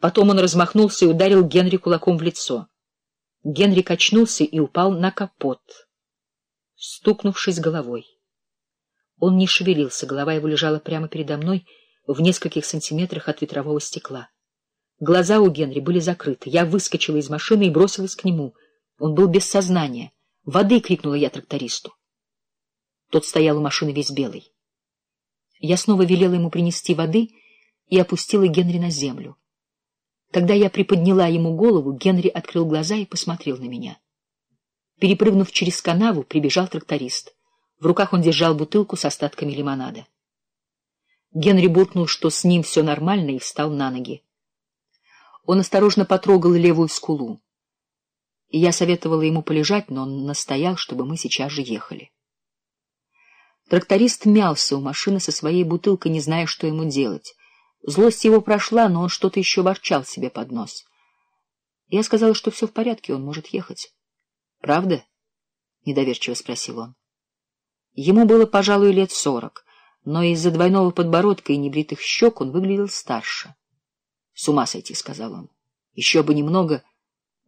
Потом он размахнулся и ударил Генри кулаком в лицо. Генри качнулся и упал на капот, стукнувшись головой. Он не шевелился, голова его лежала прямо передо мной в нескольких сантиметрах от ветрового стекла. Глаза у Генри были закрыты. Я выскочила из машины и бросилась к нему. Он был без сознания. «Воды!» — крикнула я трактористу. Тот стоял у машины весь белый. Я снова велела ему принести воды и опустила Генри на землю. Когда я приподняла ему голову, Генри открыл глаза и посмотрел на меня. Перепрыгнув через канаву, прибежал тракторист. В руках он держал бутылку с остатками лимонада. Генри буркнул, что с ним все нормально, и встал на ноги. Он осторожно потрогал левую скулу. Я советовала ему полежать, но он настоял, чтобы мы сейчас же ехали. Тракторист мялся у машины со своей бутылкой, не зная, что ему делать. Злость его прошла, но он что-то еще ворчал себе под нос. Я сказала, что все в порядке, он может ехать. — Правда? — недоверчиво спросил он. Ему было, пожалуй, лет сорок, но из-за двойного подбородка и небритых щек он выглядел старше. — С ума сойти, — сказал он. — Еще бы немного.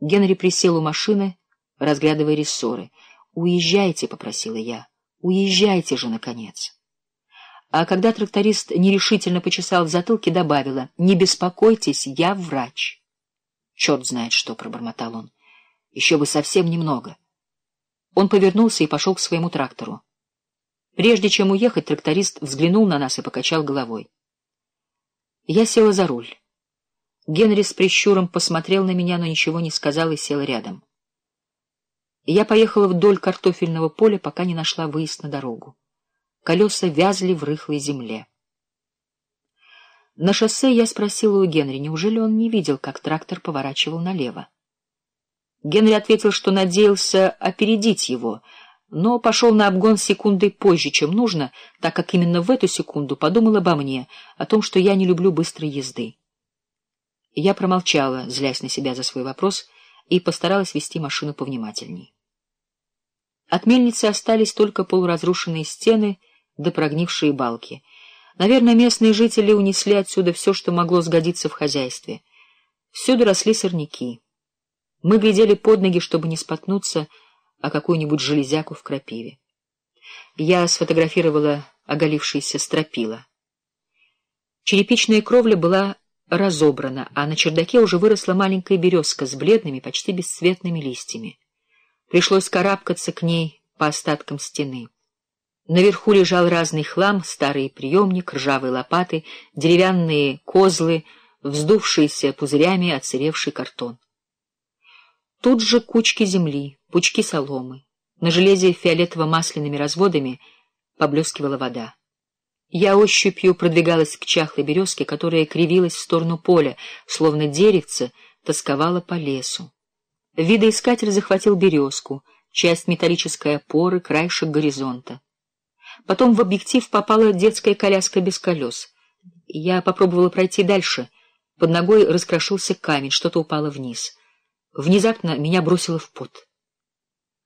Генри присел у машины, разглядывая рессоры. — Уезжайте, — попросила я. Уезжайте же, наконец. А когда тракторист нерешительно почесал в затылке, добавила, «Не беспокойтесь, я врач». «Черт знает что», — пробормотал он. «Еще бы совсем немного». Он повернулся и пошел к своему трактору. Прежде чем уехать, тракторист взглянул на нас и покачал головой. Я села за руль. Генри с прищуром посмотрел на меня, но ничего не сказал и сел рядом я поехала вдоль картофельного поля, пока не нашла выезд на дорогу. Колеса вязли в рыхлой земле. На шоссе я спросила у Генри, неужели он не видел, как трактор поворачивал налево. Генри ответил, что надеялся опередить его, но пошел на обгон секундой позже, чем нужно, так как именно в эту секунду подумал обо мне, о том, что я не люблю быстрой езды. Я промолчала, злясь на себя за свой вопрос, и постаралась вести машину повнимательней. От мельницы остались только полуразрушенные стены да прогнившие балки. Наверное, местные жители унесли отсюда все, что могло сгодиться в хозяйстве. Всюду росли сорняки. Мы глядели под ноги, чтобы не споткнуться о какую-нибудь железяку в крапиве. Я сфотографировала оголившиеся стропила. Черепичная кровля была разобрана, а на чердаке уже выросла маленькая березка с бледными, почти бесцветными листьями. Пришлось карабкаться к ней по остаткам стены. Наверху лежал разный хлам, старый приемник, ржавые лопаты, деревянные козлы, вздувшиеся пузырями отсыревший картон. Тут же кучки земли, пучки соломы. На железе фиолетово-масляными разводами поблескивала вода. Я ощупью продвигалась к чахлой березке, которая кривилась в сторону поля, словно деревце тосковала по лесу. Видоискатель захватил березку, часть металлической опоры, краешек горизонта. Потом в объектив попала детская коляска без колес. Я попробовала пройти дальше. Под ногой раскрошился камень, что-то упало вниз. Внезапно меня бросило в пот.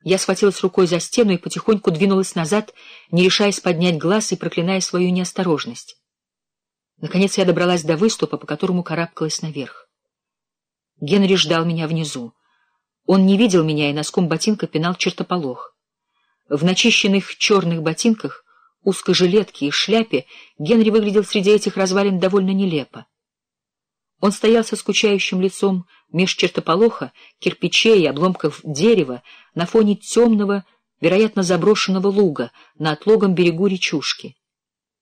Я схватилась рукой за стену и потихоньку двинулась назад, не решаясь поднять глаз и проклиная свою неосторожность. Наконец я добралась до выступа, по которому карабкалась наверх. Генри ждал меня внизу. Он не видел меня и носком ботинка пинал чертополох. В начищенных черных ботинках, узкой жилетке и шляпе Генри выглядел среди этих развалин довольно нелепо. Он стоял со скучающим лицом меж чертополоха, кирпичей и обломков дерева на фоне темного, вероятно, заброшенного луга на отлогом берегу речушки.